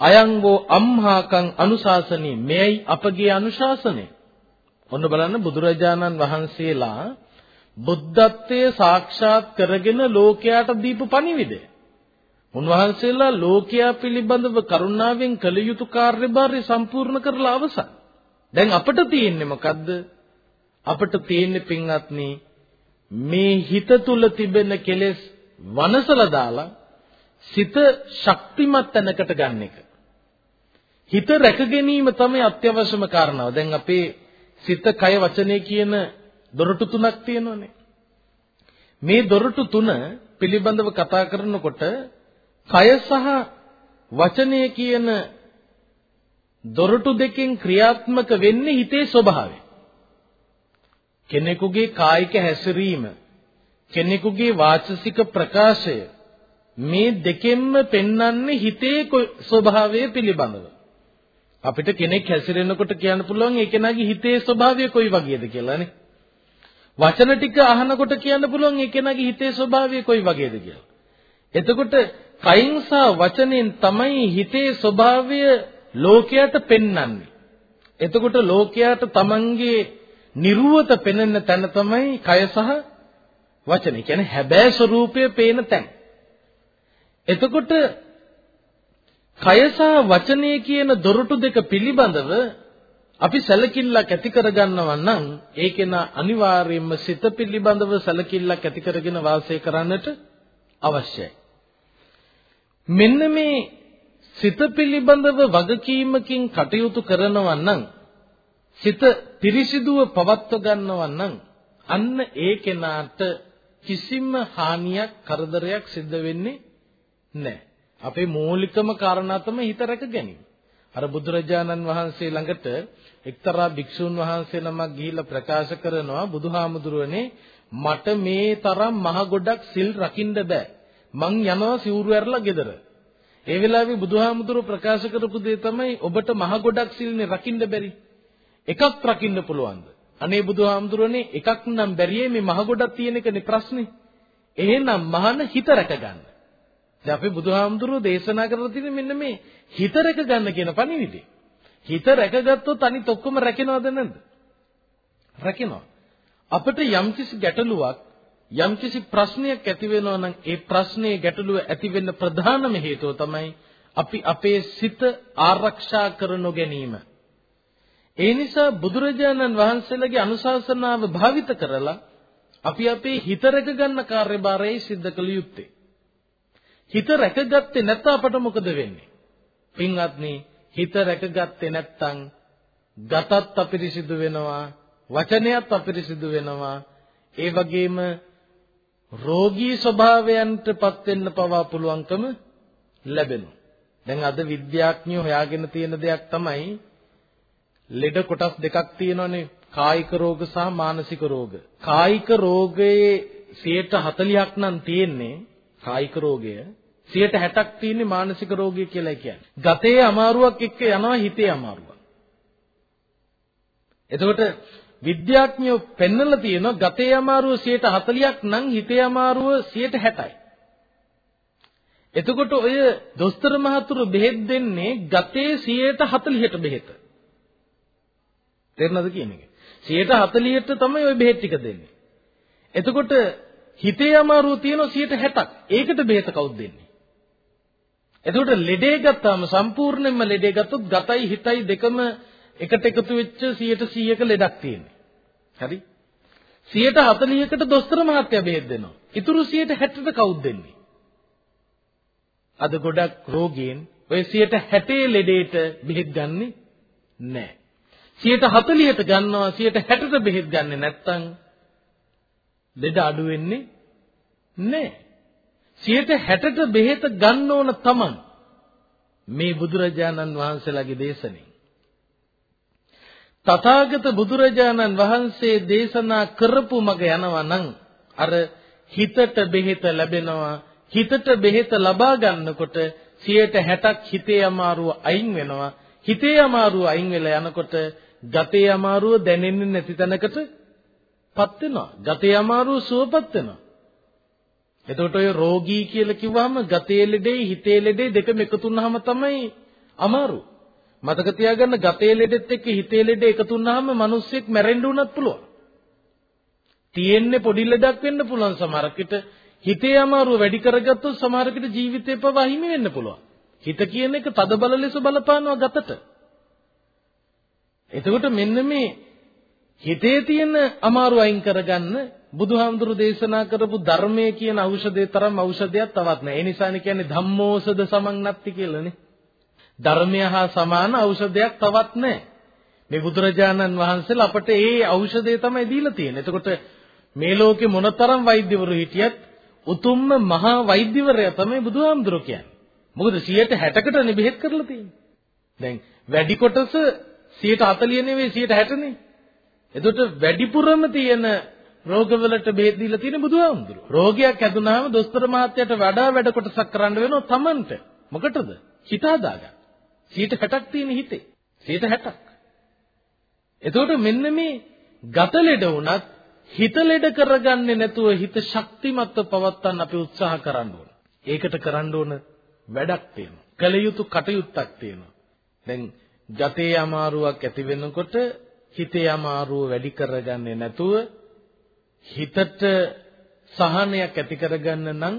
අයංගෝ අම්හාකං අනුශාසනී මෙයයි අපගේ අනුශාසනය. ඔන්න බලන්න බුදුරජාණන් වහන්සේලා බුද්ධත්වයේ සාක්ෂාත් කරගෙන ලෝකයට දීපු පණිවිඩය. උන්වහන්සේලා ලෝකයා පිළිබඳව කරුණාවෙන් කළ යුතු කාර්යභාරය සම්පූර්ණ කරලා අවසන්. දැන් අපිට තියෙන්නේ මොකද්ද? අපිට තියෙන්නේ පින්වත්නි මේ හිත තුල තිබෙන කෙලෙස් වනසලා දාලා සිත ශක්තිමත් තැනකට ගන්න එක. හිත රැක ගැනීම තමයි අත්‍යවශ්‍යම කාරණාව. දැන් අපේ සිත, කය, වචනය කියන දොරටු තුනක් තියෙනවානේ. මේ දොරටු තුන පිළිබඳව කතා කරනකොට කය සහ වචනය කියන දොරටු දෙකෙන් ක්‍රියාත්මක වෙන්නේ හිතේ ස්වභාවය. කෙනෙකුගේ කායික හැසිරීම කෙනෙකුගේ වාචසික ප්‍රකාශය මේ දෙකෙන්ම පෙන්වන්නේ හිතේ ස්වභාවය පිළිබඳව. අපිට කෙනෙක් හැසිරෙනකොට කියන්න පුළුවන් ඒ කෙනාගේ හිතේ ස්වභාවය කොයි වගේද කියලානේ. වචන ටික අහනකොට කියන්න පුළුවන් ඒ කෙනාගේ හිතේ ස්වභාවය කොයි වගේද කියලා. එතකොට කයින් සහ වචනෙන් තමයි හිතේ ස්වභාවය ලෝකයට පෙන්වන්නේ. එතකොට ලෝකයට තමන්ගේ නිර්වත පෙනෙන තැන තමයි කය සහ වචන. කියන්නේ හැබෑ ස්වરૂපය පේන තැන. එතකොට කය සහ වචනය කියන දොරටු දෙක පිළිබඳව අපි සැලකිල්ලක් ඇති කරගන්නවා නම් ඒකේන අනිවාර්යයෙන්ම සිත පිළිබඳව සැලකිල්ලක් ඇති කරගෙන වාසය කරන්නට අවශ්‍යයි. මෙන්න මේ සිත පිළිබඳව වගකීමකින් කටයුතු කරනවා නම් සිත පිරිසිදුව පවත්ව ගන්නවා නම් අන්න ඒ කෙනාට කිසිම හානියක් කරදරයක් සිද්ධ වෙන්නේ නැහැ. අපේ මූලිකම කාරණා තමයි හිත රැක ගැනීම. අර බුදුරජාණන් වහන්සේ ළඟට එක්තරා භික්ෂුන් වහන්සේ නමක් ගිහිල්ලා ප්‍රකාශ කරනවා බුදුහාමුදුරුවනේ මට මේ තරම් මහ ගොඩක් සිල් රකින්න බෑ. මං යනවා සිවුරු ඇරලා ගෙදර. ඒ වෙලාවේ බුදුහාමුදුරුව ප්‍රකාශ කරපු දේ තමයි ඔබට මහ ගොඩක් සිල්නේ රකින්න බැරි. එකක් රකින්න පුළුවන්ද? අනේ බුදුහාමුදුරනේ එකක් නම් බැරියේ මේ මහ ගොඩක් තියෙන එකනේ ප්‍රශ්නේ. එහෙනම් මහාන හිත රැක ගන්න. දැන් අපි බුදුහාමුදුරුවෝ දේශනා කරලා තියෙන්නේ මෙන්න මේ හිත රැක ගන්න කියන පණිවිඩය. හිත රැකගත්තොත් අනිත් ඔක්කොම රැකෙනවද නැද්ද? රැකෙනවා. අපිට යම්කිසි ගැටලුවක් යම්කිසි ප්‍රශ්නයක් ඇති වෙනවා නම් ඒ ප්‍රශ්නේ ගැටලුව ඇති වෙන්න ප්‍රධානම හේතුව තමයි අපි අපේ සිත ආරක්ෂා කර නොගැනීම. ඒ නිසා බුදුරජාණන් වහන්සේලාගේ අනුශාසනාව භාවිත කරලා අපි අපේ හිත රැක ගන්න කාර්යභාරය සිද්ධ කළ යුත්තේ. හිත රැකගත්තේ නැත්නම් අපට මොකද වෙන්නේ? පින්වත්නි, හිත රැකගත්තේ නැත්නම් ගතත් අපිරිසිදු වෙනවා, වචනයත් අපිරිසිදු වෙනවා. ඒ වගේම රෝගී ස්වභාවයන්ටපත් වෙන්න පවා පුළුවන්කම ලැබෙනවා. දැන් අද විද්‍යාඥයෝ හොයාගෙන තියෙන දෙයක් තමයි ලෙඩ කොටස් දෙකක් තියෙනවානේ කායික රෝග සහ මානසික රෝග. කායික රෝගයේ 40ක් නම් තියෙන්නේ කායික රෝගය 60ක් තියෙන්නේ මානසික රෝගය කියලා කියන්නේ. ගතේ අමාරුවක් එක්ක යනවා හිතේ අමාරුවක්. එතකොට විද්‍යාඥයෝ පෙන්වලා තියෙනවා ගතේ අමාරුව 40ක් නම් හිතේ අමාරුව 60යි. එතකොට ඔය දොස්තර මහතුරු බෙහෙත් දෙන්නේ ගතේ 40ට බෙහෙත. තේරෙනවද කියන එක? 140ට තමයි ওই බෙහෙත් ටික දෙන්නේ. එතකොට හිතේ අමාරුව තියෙනවා 60ක්. ඒකට බෙහෙත කවුද දෙන්නේ? එතකොට ලෙඩේ ගත්තාම සම්පූර්ණයෙන්ම ලෙඩේ ගත්තොත් ගතයි හිතයි දෙකම එකට එකතු වෙච්ච 100ක ලෙඩක් තියෙන්නේ. හරි? 140කට දොස්තර මහත්තයා බෙහෙත් දෙනවා. ඉතුරු 160ට කවුද දෙන්නේ? අද ගොඩක් රෝගීන් ඔය 160 ලෙඩේට බෙහෙත් ගන්නෙ නැහැ. 140ට ගන්නවා 160ට බෙහෙත් ගන්නෙ නැත්තම් ලෙඩ අඩු වෙන්නේ නැහැ. 160ට බෙහෙත ගන්න ඕන තමන් මේ බුදුරජාණන් වහන්සේලාගේ දේශනේ. තථාගත බුදුරජාණන් වහන්සේ දේශනා කරපු මග යනවා නම් අර හිතට බෙහෙත ලැබෙනවා හිතට බෙහෙත ලබා ගන්නකොට 160ක් හිතේ අමාරුව අයින් වෙනවා හිතේ අමාරුව අයින් වෙලා යනකොට ගතේ අමාරුව දැනෙන්නේ නැති තැනකටපත් වෙනවා. ගතේ අමාරුව සුවපත් වෙනවා. එතකොට ඔය රෝගී කියලා කිව්වහම ගතේ ලෙඩේ හිතේ ලෙඩේ දෙකම එකතු වුනහම තමයි අමාරු. මතක තියාගන්න ගතේ ලෙඩෙත් එක්ක හිතේ ලෙඩේ එකතු වුනහම මිනිස්සෙක් මැරෙන්න උනත් පුළුවන්. තියෙන්නේ පොඩි ලෙඩක් වෙන්න පුළුවන් සමහරකට හිතේ අමාරුව වැඩි කරගත්තොත් සමහරකට ජීවිතේ පවා හිමි වෙන්න පුළුවන්. හිත කියන එක තද බල ලෙස බලපානවා ගතට. එතකොට මෙන්න මේ හිතේ තියෙන අමාරු අයින් කරගන්න බුදුහාමුදුරු දේශනා කරපු ධර්මයේ කියන ඖෂධය තරම් ඖෂධයක් තවත් නැහැ. ඒ නිසානේ කියන්නේ ධම්මෝසද සමන්නත්ති කියලානේ. ධර්මය හා සමාන ඖෂධයක් තවත් නැහැ. මේ බුදුරජාණන් වහන්සේලා අපට ඒ ඖෂධය තමයි දීලා තියෙන්නේ. එතකොට මේ ලෝකේ මොනතරම් වෛද්‍යවරු හිටියත් උතුම්ම මහා වෛද්‍යවරයා තමයි බුදුහාමුදුරු කියන්නේ. මොකද 160කට නේ බෙහෙත් කරලා තියෙන්නේ. දැන් වැඩි කොටස 140 නෙවෙයි 60නේ. එතකොට වැඩිපුරම තියෙන රෝගවලට බෙහෙත් දීලා තියෙන බුදුහාමුදුරුවෝ. රෝගයක් ඇදුනහම දොස්තර මහත්තයාට වඩා වැඩ කොටසක් කරන්න වෙනවා Tamanට. මොකටද? හිත හදාගන්න. 60ක් තියෙන හිතේ. 60ක්. එතකොට මෙන්න මේ ගත ලෙඩ වුණත් හිත ලෙඩ කරගන්නේ නැතුව හිත ශක්තිමත්ව පවත්වන්න අපි උත්සාහ කරන්න ඕන. ඒකට කරන්න ඕන වැඩක් තියෙනවා. කල යුතු කටයුත්තක් තියෙනවා. දැන් ගතේ අමාරුවක් ඇති වෙනකොට හිතේ අමාරුව වැඩි කරගන්නේ නැතුව හිතට සහනයක් ඇති කරගන්න නම්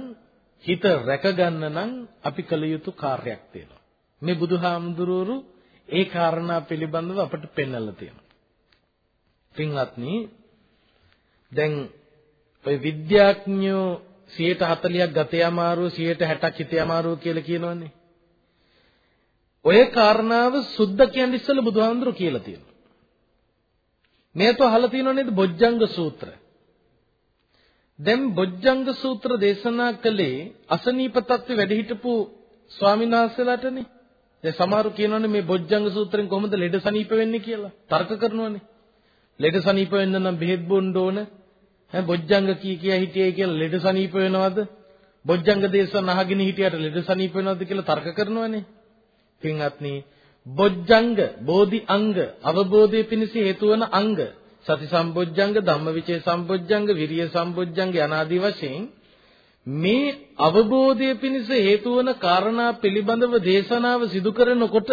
හිත රැකගන්න නම් අපි කළ යුතු කාර්යයක් තියෙනවා. මේ බුදුහාමුදුරුවෝ ඒ කාරණා පිළිබඳව අපට පෙන්වලා තියෙනවා. පින්වත්නි දැන් ඔය විද්‍යාඥයෝ 140ක් ගතේ අමාරුව 160ක් හිතේ අමාරුව කියලා කියනවනේ. ඔය කාරණාව සුද්ධ කියන්නේ ඉස්සෙල්ලා බුදුහාමුදුරුවෝ කියලා තියෙනවා. මේක අහලා තියෙනව නේද බොජ්ජංග සූත්‍ර. දැන් බොජ්ජංග සූත්‍ර දේශනා කළේ අසනීප තත්ත්වෙ වැඩ හිටපු ස්වාමීන් වහන්සේලාටනේ. දැන් සමහරු කියනවනේ මේ බොජ්ජංග සූත්‍රෙන් කොහොමද ලෙඩ සනීප වෙන්නේ කියලා. තර්ක කරනවනේ. ලෙඩ සනීප වෙන්න නම් බෙහෙත් බොන්න ඕන. ඈ බොජ්ජංග කී කියා හිටියයි කියලා ලෙඩ සනීප වෙනවද? බොජ්ජංග දේශන අහගෙන හිටියට ලෙඩ සනීප වෙනවද කියලා තර්ක කරනවනේ. පින්වත්නි බොජ්ජංග බෝධි අංග අවබෝධයේ පිණිස හේතු වන අංග සති සම්බොජ්ජංග ධම්මවිචේ සම්බොජ්ජංග විරිය සම්බොජ්ජංග යනාදී වශයෙන් මේ අවබෝධයේ පිණිස හේතු වන කාරණා පිළිබඳව දේශනාව සිදු කරනකොට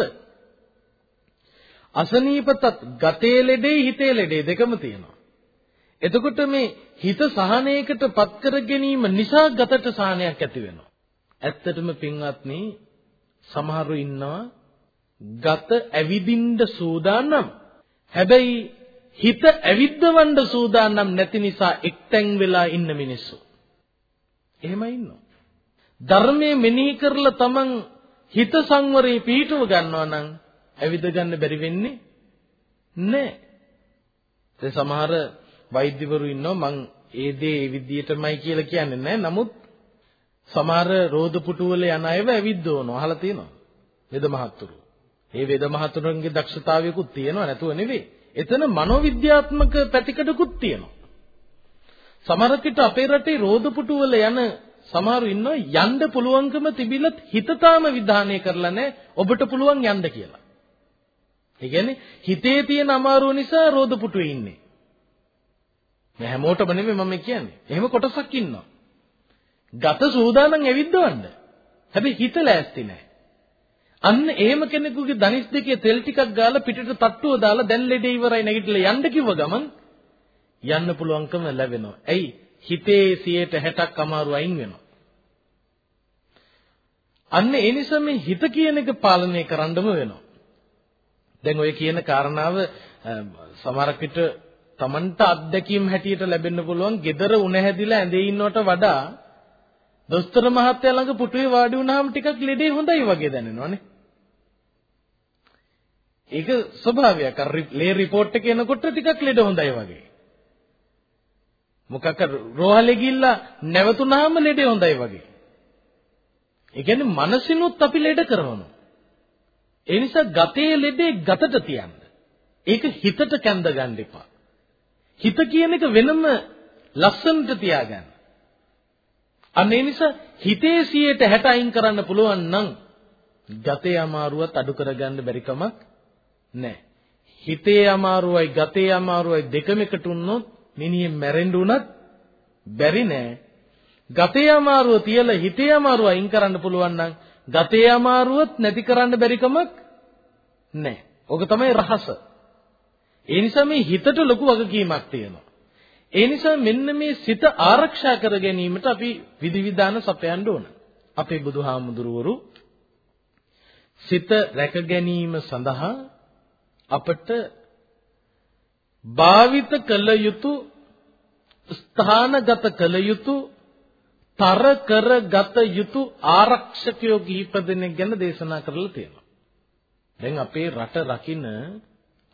අසනීපතත් ගතේ ලෙඩේ හිතේ ලෙඩේ දෙකම තියෙනවා. එතකොට මේ හිත සහනයකට පත් කර ගැනීම නිසා ගතට සහනයක් ඇති වෙනවා. ඇත්තටම පින්වත්නි සමහරු ඉන්නවා ගත ඇවිදින්න සූදානම්. හැබැයි හිත ඇවිද්දවන්න සූදානම් නැති නිසා එක්තැන් වෙලා ඉන්න මිනිස්සු. එහෙම ඉන්නවා. ධර්මයේ මෙනෙහි කරලා තමන් හිත සංවරේ පිහිටව ගන්නවා නම් ඇවිද ගන්න බැරි වෙන්නේ නැහැ. ඒ සමහර වෛද්‍යවරු ඉන්නවා මං ඒ දේ ඒ විදියටමයි කියලා කියන්නේ නැහැ. නමුත් සමහර රෝද පුටු වල යන අයව ඇවිද්දවනවා. අහලා තියෙනවා. වේද මහත්තුරු. මේ වේද මහත්තුරුන්ගේ දක්ෂතාවයකුත් තියෙනවා නැතුව නෙවෙයි. එතන මනෝවිද්‍යාත්මක පැතිකඩකුත් තියෙනවා. සමහර විට අපේ රටේ රෝද පුටු වල යන සමහරු ඉන්නවා යන්න පුළුවන්කම තිබිලත් හිත තාම විධානය කරලා නැහැ ඔබට පුළුවන් යන්න කියලා. ඒ කියන්නේ හිතේ තියෙන අමාරුව නිසා රෝද පුටුවේ ඉන්නේ. මේ හැමෝටම නෙමෙයි මම කියන්නේ. එහෙම කොටසක් ඉන්නවා. ගත සූදානම් ඇවිද්දවන්න. හැබැයි හිත ලෑස්ති නැහැ. අන්න එහෙම කෙනෙකුගේ දනිස් දෙකේ තෙල් ටිකක් ගාලා පිටට තට්ටුව දාලා දැන් ලෙඩේ ඉවරයි නැගිටලා යන්න කිව්ව ගමන් යන්න පුළුවන්කම ලැබෙනවා. ඇයි? හිතේ 60ක් අමාරු අයින් වෙනවා. අන්න ඒ නිසා මේ හිත කියන එක පාලනය කරන්නම වෙනවා. දැන් ඔය කියන කාරණාව සමහරක් විට Tamanට අත්දැකීම් හැටියට ලැබෙන්න පුළුවන්. gedara උණ හැදිලා ඇඳේ ඉන්නවට වඩා දොස්තර මහත්තයා ළඟ පුටුවේ වාඩි වුණාම ටිකක් ලෙඩේ හොඳයි වගේ දැනෙනවනේ. ඒක ස්වභාවයක්. අර ලේ report එක එනකොට ටිකක් ලෙඩ හොඳයි වගේ. මොකක් රෝහලේ ගිහිල්ලා නැවතුනහම ලෙඩ හොඳයි වගේ. ඒ කියන්නේ මනසිනුත් අපි ලෙඩ කරනවා. ඒ නිසා ගතේ ලෙඩේ ගතට තියන්න. ඒක හිතට කැඳ ගන්න එපා. හිත කියන එක වෙනම ලස්සනට තියාගන්න. අන්න ඒ නිසා හිතේ 60 අයින් කරන්න පුළුවන් නම් ගතේ අමාරුවත් අඩු කරගන්න බැරි කමක් නැහැ. හිතේ අමාරුවයි ගතේ අමාරුවයි දෙකම එකට වුණොත් මිනිහෙ මැරෙන්න උනත් බැරි නෑ. ගතේ අමාරුව තියලා හිතේ අමාරුව අයින් කරන්න පුළුවන් නම් ගතේ අමාරුවත් නැති කරන්න බැරි කමක් නැහැ. ඕක තමයි රහස. ඒ නිසා මේ හිතට ලොකු වගකීමක් තියෙනවා. ඒ නිසා මෙන්න මේ සිත ආරක්ෂා කර ගැනීමට අපි විධිවිධාන සපයන්න ඕන. අපේ බුදුහාමුදුරුවරු සිත රැක ගැනීම සඳහා අපට භාවිත කළ යුතු ස්ථානගත කළ යුතු තර කරගත යුතු ආරක්ෂකයෝ කිහිප දෙනෙක් ගැන දේශනා කරලා තියෙනවා. දැන් අපේ රට රකින්න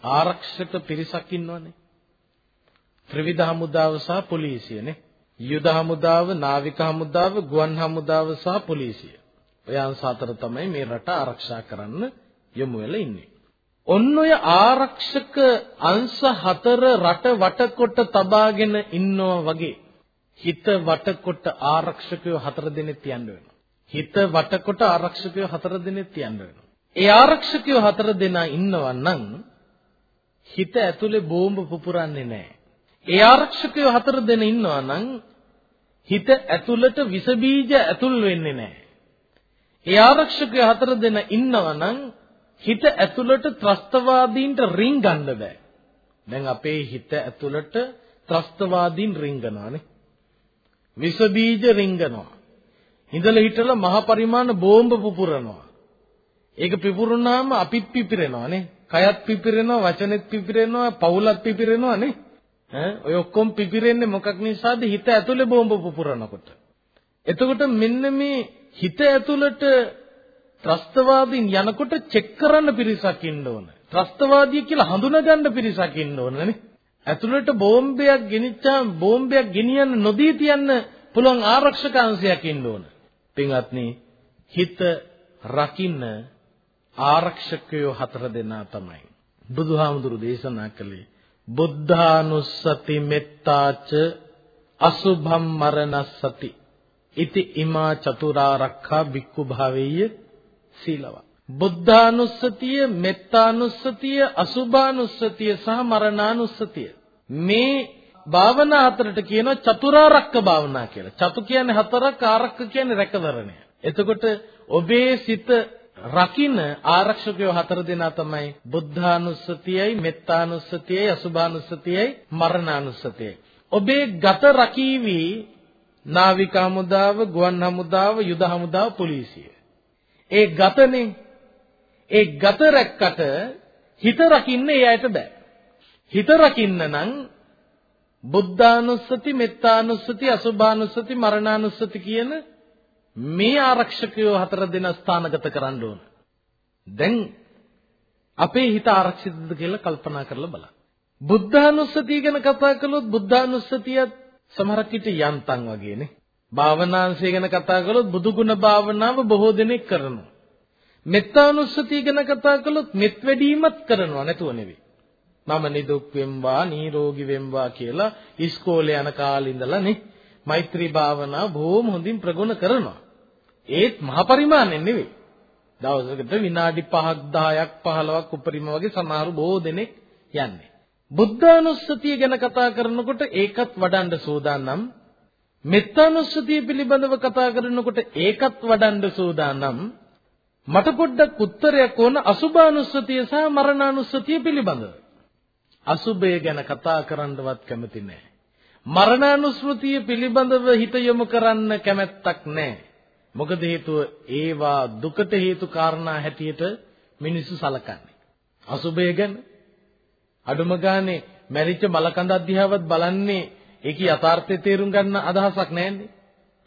ආරක්ෂක පිරිසක් ඉන්නවනේ. ත්‍රිවිධ හමුදාව සහ පොලිසියනේ. යුද හමුදාව, නාවික හමුදාව, ගුවන් හමුදාව සහ පොලිසිය. ඔය අංශ හතර තමයි මේ රට ආරක්ෂා කරන්න යොමු වෙලා ඉන්නේ. ඔන්න ඔය ආරක්ෂක අංශ හතර රට වටකොට තබාගෙන ඉන්නවා වගේ හිත වටකොට ආරක්ෂකයෝ හතර දෙනෙක් තියන්න වෙනවා. හිත වටකොට ආරක්ෂකයෝ හතර දෙනෙක් තියන්න වෙනවා. ඒ ආරක්ෂකයෝ හතර දෙනා ඉන්නවා නම් හිත ඇතුලේ බෝම්බ පුපුරන්නේ නැහැ. ඒ ආරක්ෂකයෝ හතර දෙනා ඉන්නවා නම් හිත ඇතුළට විස බීජ ඇතුල් වෙන්නේ නැහැ. ඒ ආරක්ෂකයෝ හතර දෙනා ඉන්නවා නම් හිත ඇතුළට ත්‍රස්තවාදීන්ට රින් ගන්න බෑ. දැන් අපේ හිත ඇතුළට ත්‍රස්තවාදීන් රින්ගනවානේ. විස බීජ රින්ගනවා. ඉඳලා හිටලා මහ පරිමාණ බෝම්බ පුපුරනවා. ඒක පිපුරුනාම අපිත් පිපිරෙනවානේ. කයත් පිපිරෙනවා, වචනෙත් පිපිරෙනවා, පවුලත් පිපිරෙනවානේ. ඈ ඔය ඔක්කොම පිපිරෙන්නේ මොකක් නිසාද? හිත ඇතුලේ බෝම්බ පුපුරනකොට. එතකොට මෙන්න මේ හිත ඇතුළට ත්‍රස්තවාදීන් යනකොට චෙක් කරන්න පිරිසක් ඉන්න ඕන. ත්‍රස්තවාදී කියලා හඳුනගන්න පිරිසක් ඉන්න ඕනනේ. ඇතුළට බෝම්බයක් ගෙනිච්චාම බෝම්බයක් ගෙනියන්න නොදී තියන්න පුළුවන් ආරක්ෂක අංශයක් ඉන්න ඕන. පින්වත්නි හිත රකින්න ආරක්ෂකයෝ හතර දෙනා තමයි. බුදුහාමුදුරු දේශනා කළේ බුද්ධානුස්සති මෙත්තාච අසුභම් මරණස්සති ඉති ඉමා චතුරාරක්ඛා බික්ඛු භාවෙය්‍ය සීලව. බුද්ධානුස්සතිය, මෙත්තානුස්සතිය, අසුභානුස්සතිය සහ මරණානුස්සතිය. මේ භාවනා හතරට කියනවා චතුරාර්යක භාවනා කියලා. චතු කියන්නේ හතරක්, ආරක්ක කියන්නේ රැකවරණය. එතකොට ඔබේ සිත රකින්න ආරක්ෂකයෝ හතර දෙනා තමයි බුද්ධානුස්සතියයි, මෙත්තානුස්සතියයි, අසුභානුස්සතියයි, මරණානුස්සතියයි. ඔබේ ගත රකීවි නාවික හමුදාව, ගුවන් හමුදාව, යුද හමුදාව, පොලිසිය. ඒ ගතනේ ඒ ගත රැක්කට හිත රකින්න ඒ අයට බෑ. හිත රකින්න නම් බුද්ධානුස්සති, මෙත්තානුස්සති, අසුභානුස්සති, මරණානුස්සති කියන මේ ආරක්ෂකයෝ හතර දෙනා ස්ථානගත කරන්න ඕන. දැන් අපේ හිත ආරක්ෂිතද කියලා කල්පනා කරලා බලන්න. බුද්ධානුස්සතිය ගැන කතා කළොත් බුද්ධානුස්සතියත් සමහරක් විට යන්තම් වගේනේ. භාවනාංශය ගැන කතා කළොත් බුදුගුණ භාවනාව බොහෝ දෙනෙක් කරනවා. මෙත්තානුස්සතිය ගැන කතා කළොත් මෙත් වැඩිමත් කරනවා නැතුව නෙවෙයි. මම නිදුක් වෙම්වා නිරෝගී වෙම්වා කියලා ඉස්කෝලේ යන කාලේ ඉඳලා නේ මෛත්‍රී භාවනාව බොහොම හොඳින් ප්‍රගුණ කරනවා. ඒත් මහ පරිමාණයෙන් නෙවෙයි. දවසකට විනාඩි 5ක් 10ක් 15ක් උපරිම වගේ සමහරු බොහෝ දෙනෙක් යන්නේ. බුද්ධානුස්සතිය ගැන කතා කරනකොට ඒකත් වඩන්න සූදානම්. මෙත්තානුස්සතිය පිළිබඳව කතා කරනකොට ඒකත් වඩන්න සූදානම්. මට පොඩ්ඩක් උත්තරයක් ඕන අසුභානුස්සතිය සහ මරණානුස්සතිය පිළිබඳව. අසුභය ගැන කතා කරන්නවත් කැමති නැහැ. මරණානුස්මෘතිය පිළිබඳව හිත යොමු කරන්න කැමැත්තක් නැහැ. මොකද හේතුව ඒවා දුකට හේතු කාරණා හැටියට මිනිස්සු සලකන්නේ අසුභය ගැන අඩුම ගානේ මැරිච්ච මලකඳ අධ්‍යාවත් බලන්නේ ඒකේ යථාර්ථය තේරුම් ගන්න අදහසක් නැන්නේ.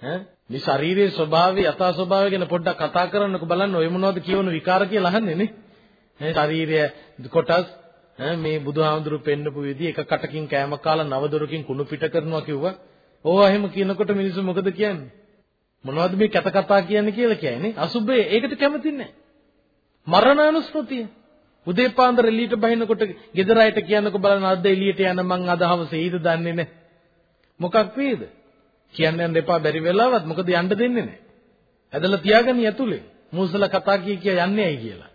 ඈ මේ ශරීරයේ ස්වභාවය යථා ස්වභාවය ගැන පොඩ්ඩක් කතා කරන්නකෝ බලන්න ඔය මොනවද කියවන විකාර කියලා අහන්නේ නේ. මේ ශරීරය කොටස් මේ බුදුහාමුදුරු පෙන්නපු විදිහ එක කටකින් කෑම කාලා නව දොරකින් කුණු පිට කරනවා කිව්වා. ඕවා එහෙම කියනකොට මිනිස්සු මොකද කියන්නේ? මොනවද මේ කැත කතා කියන්නේ කියලා කියන්නේ? අසුබේ ඒකට කැමති නැහැ. මරණානුස්මෘතිය. උදේ පාන්දර එළියට බහිනකොට ගෙදර අයට කියන්නකෝ බලන්න අද එළියට යන මං අද හවසේ ඊද දන්නේ නැහැ. මොකක් වේද? කියන්න යන්න එපා බැරි වෙලාවත් මොකද යන්න දෙන්නේ නැහැ. ඇදලා තියාගනි ඇතුලේ. මූසල කතා කිය කිය යන්නේ ඇයි කියලා.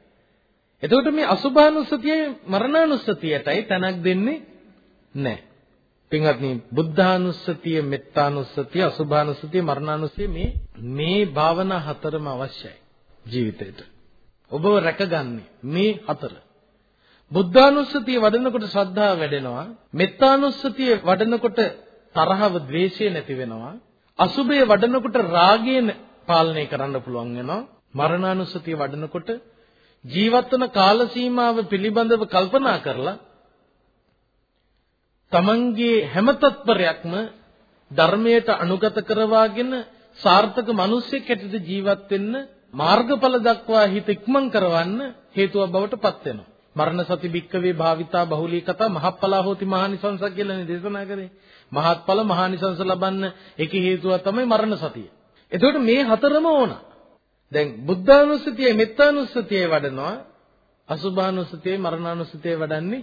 එතකොට මේ අසුභානුස්සතියයි මරණානුස්සතියටයි තැනක් දෙන්නේ නැහැ. පින්වත්නි බුද්ධානුස්සතිය, මෙත්තානුස්සතිය, අසුභානුස්සතිය, මරණානුස්සතිය මේ මේ භාවනා හතරම අවශ්‍යයි ජීවිතේට. ඔබව රැකගන්නේ මේ හතර. බුද්ධානුස්සතිය වඩනකොට ශ්‍රද්ධාව වැඩෙනවා. මෙත්තානුස්සතිය වඩනකොට තරහව, ద్వේෂය නැති වෙනවා. අසුභය වඩනකොට රාගය පාලනය කරන්න පුළුවන් වෙනවා. මරණානුස්සතිය වඩනකොට ජීවත් වන කාල සීමාව පිළිබඳව කල්පනා කරලා තමන්ගේ හැම තත්පරයක්ම ධර්මයට අනුගත කරවාගෙන සාර්ථක මිනිසෙක් හැටියට ජීවත් වෙන්න මාර්ගඵල දක්වා හිත ඉක්මන් කරවන්න හේතුවක් බවට පත් වෙනවා. මරණ සති භික්කවේ භාවිතා බහුලී කතා මහප්පලා හෝති මහානිසංස කියලානේ දේශනා කරේ. මහත්ඵල මහානිසංස ලබන්න එක හේතුවක් තමයි මරණ සතිය. එතකොට මේ හතරම ඕන. දැන් බුද්ධානුස්සතියයි මෙත්තානුස්සතියයි වඩනවා අසුභානුස්සතියයි මරණානුස්සතියයි වඩන්නේ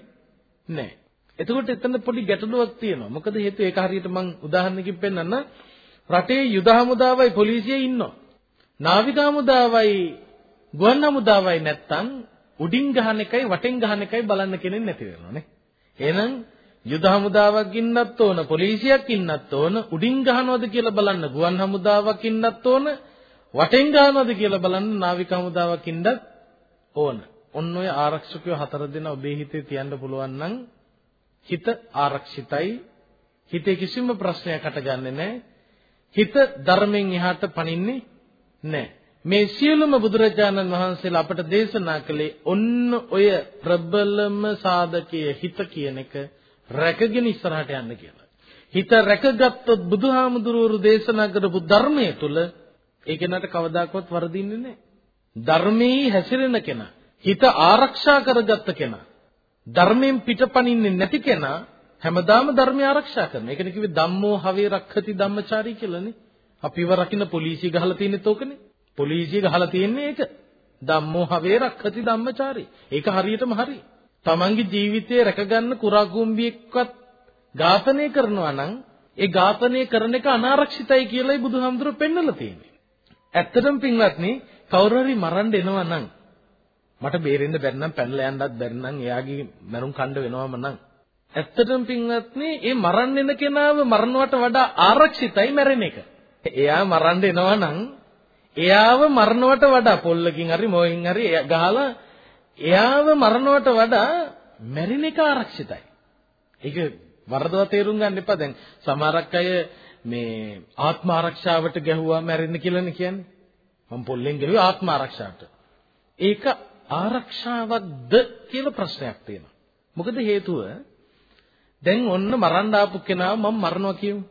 නැහැ. එතකොට එතන පොඩි ගැටලුවක් තියෙනවා. මොකද හේතුව ඒක හරියට මම උදාහරණකින් පෙන්නන්න රටේ යුද හමුදාවයි පොලිසියයි ඉන්නවා. නාවික හමුදාවයි ගුවන් හමුදාවයි නැත්තම් උඩින් ගහන එකයි වටෙන් ගහන එකයි බලන්න කෙනෙක් නැති වෙනවා නේ. එහෙනම් යුද හමුදාවක් ඉන්නත් ඕන පොලිසියක් ඉන්නත් ඕන උඩින් ගහනවද කියලා බලන්න ගුවන් හමුදාවක් ඉන්නත් ඕන වටෙන් ගහනවද කියලා බලන්න නාවික හමුදාවක් ඉන්නත් ඕන. ඔන්න ඔය ආරක්ෂකයෝ හතර දෙනා ඔබේ හිතේ තියන්න පුළුවන් නම් හිත ආරක්ෂිතයි. හිතේ කිසිම ප්‍රශ්නයක් අටගන්නේ නැහැ. හිත ධර්මයෙන් එහාට පනින්නේ නැහැ. මේ සියලුම බුදුරජාණන් වහන්සේලා අපට දේශනා කළේ ඔන්න ඔය ප්‍රබලම සාධකයේ හිත කියන එක රැකගෙන ඉස්සරහට යන්න කියලා. හිත රැකගත්තොත් බුදුහාමුදුරුවෝ දේශනා කරපු ධර්මයේ තුල ඒ කෙනාට කවදාකවත් වරදින්නේ නැහැ. ධර්මයේ හැසිරෙන කෙනා, හිත ආරක්ෂා කරගත්ත කෙනා, ධර්මයෙන් පිටපණින්නේ නැති කෙනා හැමදාම ධර්මය ආරක්ෂා කරනවා. ඒකනේ කිව්වේ ධම්මෝ හවේ රක්ඛති ධම්මචාරී කියලානේ. අපිව රකින්න පොලිසිය ගහලා තියෙනෙත් ඕකනේ. පොලිසිය ගහලා තියෙන්නේ ඒක. ධම්මෝ හවේ රක්ඛති ධම්මචාරී. ඒක හරියටම හරි. තමන්ගේ ජීවිතය රැකගන්න කුරාකුම්බියෙක්වත් ඝාතනය කරනවා නම් ඒ ඝාතනය කරන එක අනාරක්ෂිතයි කියලායි බුදුහාමුදුරුවෝ පෙන්වලා තියෙන්නේ. ඇත්තටම පින්වත්නි කවුරු හරි මරන්න එනවා නම් මට බේරෙන්න බැරි නම් පැනලා යන්නත් බැරි නම් එයාගේ මරුන් කණ්ඩ වෙනවම නම් ඇත්තටම පින්වත්නි මේ මරන්න එන කෙනාව මරනවට වඩා ආරක්ෂිතයි මැරෙන එක. එයා මරන්න එනවා නම් එයාව මරනවට වඩා පොල්ලකින් හරි මොහින් හරි ගහලා එයාව මරනවට වඩා මැරෙන එක ආරක්ෂිතයි. ඒක වරදව තේරුම් ගන්න එපා. දැන් සමහරක් අය මේ ආත්ම ආරක්ෂාවට ගැහුවා මැරෙන්න කියලානේ කියන්නේ. මම පොල්ලෙන් ගැහුවේ ආත්ම ආරක්ෂාවට. ඒක ආරක්ෂාවක්ද කියලා ප්‍රශ්නයක් තියෙනවා. මොකද හේතුව දැන් ඔන්න මරන්න ආපු කෙනාව මම මරනවා කියමු.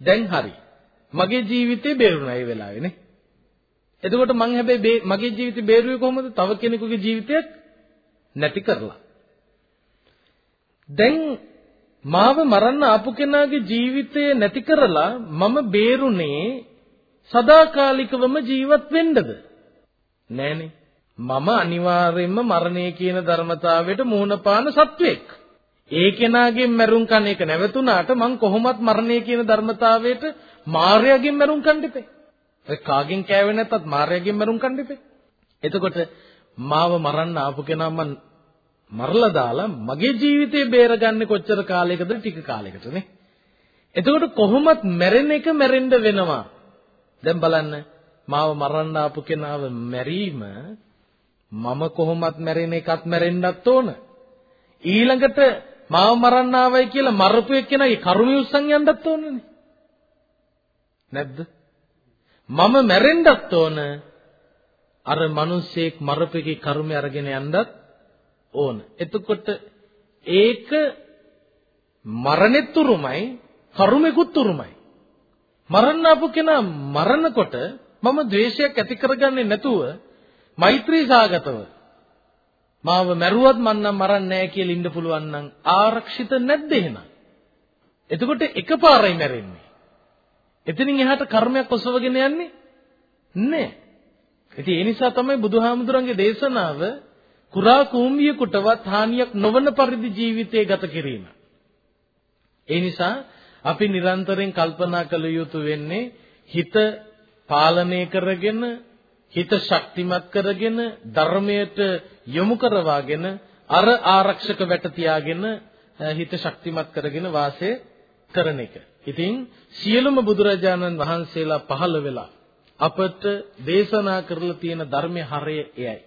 දැන් හරි. මගේ ජීවිතේ බේරුණා ඒ වෙලාවේ නේ. එතකොට මං හැබැයි මගේ ජීවිතේ බේරුවේ කොහොමද? තව කෙනෙකුගේ ජීවිතයක් නැති කරලා. දැන් මාව මරන්න ආපු කෙනාගේ ජීවිතය නැති කරලා මම බේරුනේ සදාකාලිකවම ජීවත් වෙන්නද? නෑනේ. මම අනිවාර්යයෙන්ම මරණය කියන ධර්මතාවයට මුහුණ පාන සත්වෙක්. ඒ කෙනාගෙන් මරුන් කන එක නැවතුණාට මං කොහොමත් මරණය කියන ධර්මතාවයට මාර්යාගෙන් මරුන් කන්න දෙපේ. ඒ කාගෙන් කෑවේ නැත්තත් මාර්යාගෙන් මරුන් කන්න දෙපේ. එතකොට මාව මරන්න ආපු කෙනා මං මරලා දාලා මගේ ජීවිතේ බේරගන්නේ කොච්චර කාලයකද ටික කාලයකටනේ. එතකොට කොහොමත් මැරෙන එක මැරෙන්න වෙනවා. දැන් බලන්න මාව මරන්න ආපු කෙනාව මැරීම මම කොහොමත් මැරෙන එකත් මැරෙන්නත් ඕන. ඊළඟට මාව මරන්න ආවයි කියලා මරපු එක්කෙනාගේ කරුණිය උස්සන් යන්නත් ඕනනේ. නැද්ද? මම මැරෙන්නත් ඕන. අර මිනිස්සෙක් මරපු එකේ කර්මය අරගෙන යන්නත් ඕන. එතකොට ඒක මරණෙත් උරුමයි, කර්මෙකුත් උරුමයි. මරන්න ආපු කෙනා මරනකොට මම ද්වේෂයක් ඇති කරගන්නේ නැතුව මෛත්‍රී සාගතව මාව මැරුවත් මන් නම් මරන්නේ නැහැ කියලා ඉන්න පුළුවන් නම් ආරක්ෂිත නැද්ද එහෙනම්? එතකොට එකපාරයි මැරෙන්නේ. එතනින් එහාට කර්මයක් ඔසවගෙන යන්නේ නැහැ. ඉතින් ඒ නිසා තමයි බුදුහාමුදුරන්ගේ දේශනාව කුරා කූඹියෙකුටවත් හානියක් නොවන පරිදි ජීවිතය ගත කිරීම. ඒ නිසා අපි නිරන්තරයෙන් කල්පනා කළ යුතු වෙන්නේ හිත පාලනය කරගෙන හිත ශක්තිමත් කරගෙන ධර්මයට යොමු කරවාගෙන අර ආරක්ෂක වැට තියාගෙන හිත ශක්තිමත් කරගෙන වාසය කරන එක. ඉතින් සියලුම බුදුරජාණන් වහන්සේලා පහළ වෙලා අපට දේශනා කරලා තියෙන ධර්මයේ හරය එයයි.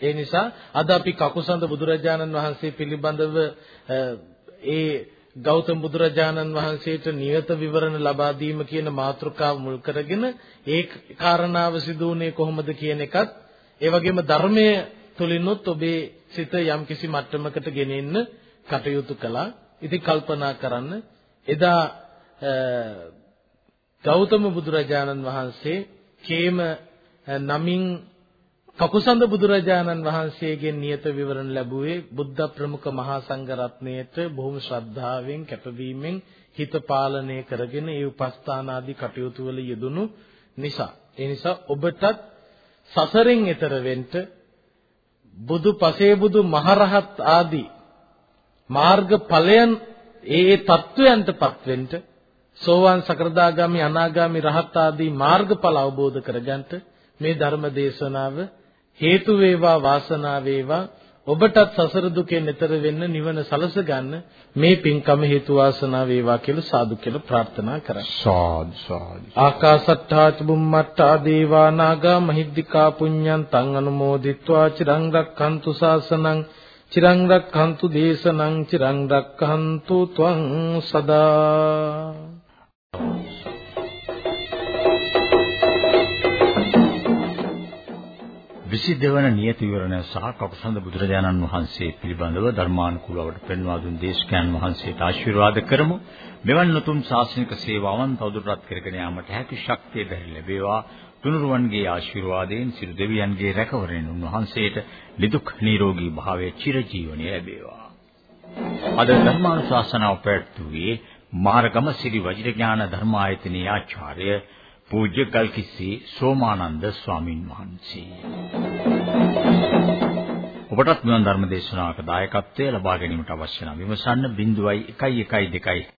ඒ නිසා අද අපි කකුසඳ බුදුරජාණන් වහන්සේ පිළිබඳව ඒ ගෞතම බුදුරජාණන් වහන්සේට නියත විවරණ ලබා දීම කියන මාතෘකාව මුල් කරගෙන ඒ කාරණාව සිදු වුණේ කොහොමද කියන එකත් ඒ වගේම ධර්මයේ තුලිනුත් ඔබේ සිත යම්කිසි මට්ටමකට ගෙනෙන්න කටයුතු කළා. ඉතින් කල්පනා කරන්න එදා ගෞතම බුදුරජාණන් වහන්සේ කේම නමින් කකුසඳ බුදුරජාණන් වහන්සේගෙන් නියත විවරණ ලැබුවේ බුද්ධ ප්‍රමුඛ මහා සංඝ රත්නයේට බොහොම ශ්‍රද්ධාවෙන් කැපවීමෙන් හිත පාලනය කරගෙන ඒ උපස්ථාන ආදී කටයුතු වල යෙදුණු නිසා. ඒ නිසා ඔබටත් සසරෙන් එතර වෙන්න බුදු පසේ බුදු මහරහත් ආදී මාර්ග ඵලයන් ඒ ඒ தත්වයන්ටපත් වෙන්න සෝවාන් සකෘදාගාමි අනාගාමි රහත් ආදී මාර්ගඵල අවබෝධ කරගන්නට මේ ධර්ම දේශනාව හේතු වේවා වාසනාව වේවා ඔබටත් සසර දුකෙන් එතර වෙන්න නිවන සලස ගන්න මේ පින්කම හේතු වාසනා වේවා කියලා සාදු කියලා ප්‍රාර්ථනා කරා. සාදු සාදු. ආකාසට්ඨා චුම්මට්ඨා දේවා නාග මහිද්దికා පුඤ්ඤං තං අනුමෝදිත්වා චිරං රක්ඛන්තු ශාසනං චිරං රක්ඛන්තු දේශනං චිරං රක්ඛන්තු ත්වං සදා විසිද්ධ වන නියත විවරණ සහ කපුසඳ බුදුරජාණන් වහන්සේ පිළිබඳව ධර්මානුකූලවට පෙන්වා දුන් දේශකයන් වහන්සේට ආශිර්වාද කරමු. මෙවන් උතුම් ශාසනික සේවාවන් තවදුරටත් කරගෙන යාමට හැකි ශක්තිය බැරි ලැබේවා. තුනුරුවන්ගේ ආශිර්වාදයෙන් සිළු දෙවියන්ගේ රැකවරණයෙන් උන්වහන්සේට නිදුක් නිරෝගී භාවයේ චිරජීවනය ලැබේවා. අද ධර්මානුශාසනාව පැවැත්වුවේ මාර්ගම සිරි වජිරඥාන ධර්මායතනයේ ආචාර්ය පූජ්‍ය ගල්කිස්සි සෝමානන්ද ස්වාමින් වහන්සේ. ඔබටත් මෙවන් ධර්ම දේශනාවක දායකත්වය ලබා ගැනීමට අවශ්‍ය නම් විමසන්න 0112